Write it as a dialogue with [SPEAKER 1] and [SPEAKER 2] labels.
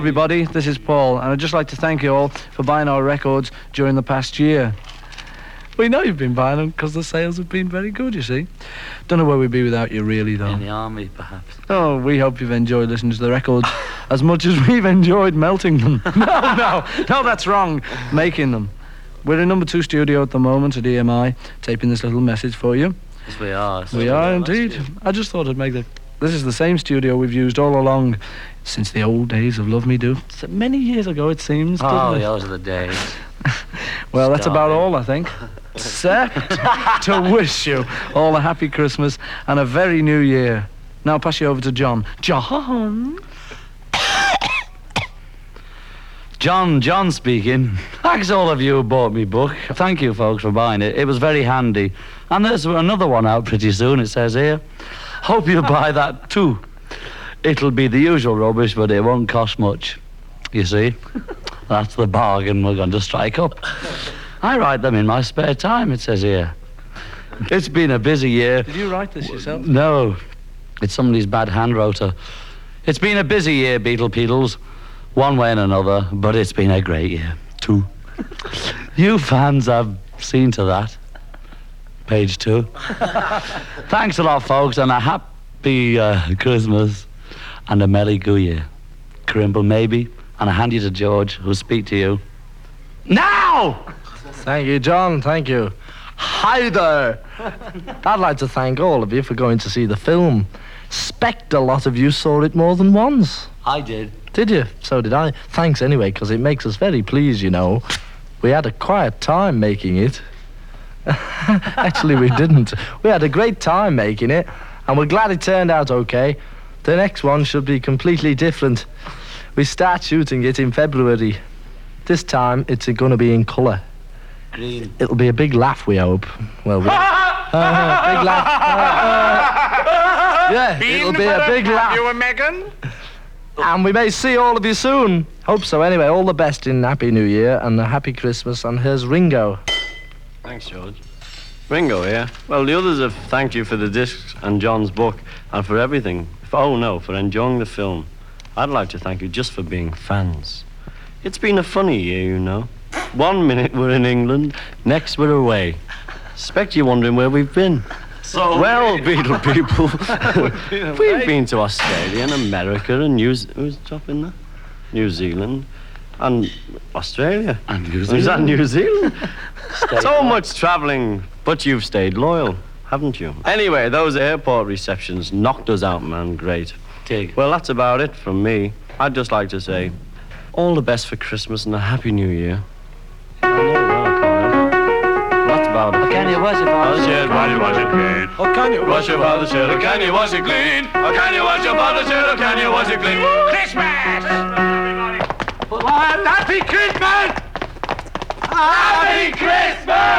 [SPEAKER 1] everybody. This is Paul, and I'd just like to thank you all for buying our records during the past year. We know you've been buying them because the sales have been very good, you see. Don't know where we'd be without you, really, though.
[SPEAKER 2] In the army, perhaps.
[SPEAKER 1] Oh, we hope you've enjoyed listening to the records as much as we've enjoyed melting them. no, no, no, that's wrong. Making them. We're in number two studio at the moment at EMI, taping this little message for you.
[SPEAKER 2] Yes, we are.
[SPEAKER 1] We are indeed. I just thought I'd make the. This is the same studio we've used all along since the old days of Love Me Do. So many years ago, it seems.
[SPEAKER 2] Oh,
[SPEAKER 1] doesn't it?
[SPEAKER 2] those are the days.
[SPEAKER 1] Well, that's about
[SPEAKER 2] Starving.
[SPEAKER 1] all, I think. Except to wish you all a happy Christmas and a very new year. Now I'll pass you over to John. John?
[SPEAKER 2] John, John speaking. Thanks all of you who bought me book. Thank you, folks, for buying it. It was very handy. And there's another one out pretty soon, it says here. Hope you buy that too. It'll be the usual rubbish, but it won't cost much. You see? That's the bargain we're going to strike up. I write them in my spare time, it says here. It's been a busy year.
[SPEAKER 1] Did you write this yourself?
[SPEAKER 2] No, it's somebody's bad hand rotor. It's been a busy year, Beatle Peedles, one way and another, but it's been a great year, too. you fans have seen to that. Page two. Thanks a lot, folks, and a happy uh, Christmas and a Merry Go Year. Crimble, maybe, and I hand you to George, who'll speak to you. Now!
[SPEAKER 3] Thank you, John. Thank you. Hi there. I'd like to thank all of you for going to see the film. Spect a lot of you saw it more than once.
[SPEAKER 2] I did.
[SPEAKER 3] Did you? So did I. Thanks anyway, because it makes us very pleased, you know. We had a quiet time making it. Actually, we didn't. We had a great time making it, and we're glad it turned out okay. The next one should be completely different. We start shooting it in February. This time, it's going to be in colour.
[SPEAKER 2] Green.
[SPEAKER 3] It'll be a big laugh, we hope. Well, we... Uh, big laugh. Uh, uh, yeah, it'll be a big laugh.
[SPEAKER 4] You and Megan?
[SPEAKER 3] And we may see all of you soon. Hope so. Anyway, all the best in Happy New Year and a Happy Christmas. And here's Ringo.
[SPEAKER 5] Thanks, George. Ringo here. Well, the others have thanked you for the discs and John's book and for everything. Oh, no, for enjoying the film. I'd like to thank you just for being fans. It's been a funny year, you know. One minute we're in England, next we're away. Expect you're wondering where we've been.
[SPEAKER 2] So
[SPEAKER 5] Well, Beatle people, we've been to Australia and America and New... Z- Who's in there? New Zealand and Australia.
[SPEAKER 2] And New
[SPEAKER 5] Is that New Zealand? so much travelling, but you've stayed loyal, haven't you? Anyway, those airport receptions knocked us out, man. Great.
[SPEAKER 2] Dig.
[SPEAKER 5] Well, that's about it from me. I'd just like to say all the best for Christmas and a Happy New Year. I know that, Colin. That's about it.
[SPEAKER 2] Can you wash it oh,
[SPEAKER 5] Father's shirt, why do you wash it clean?
[SPEAKER 1] Oh, can you?
[SPEAKER 5] Wash your father's shirt, can you wash it clean? Or can you wash your father's shirt, can you wash it clean?
[SPEAKER 4] Christmas!
[SPEAKER 5] Well, happy Christmas! Happy Christmas!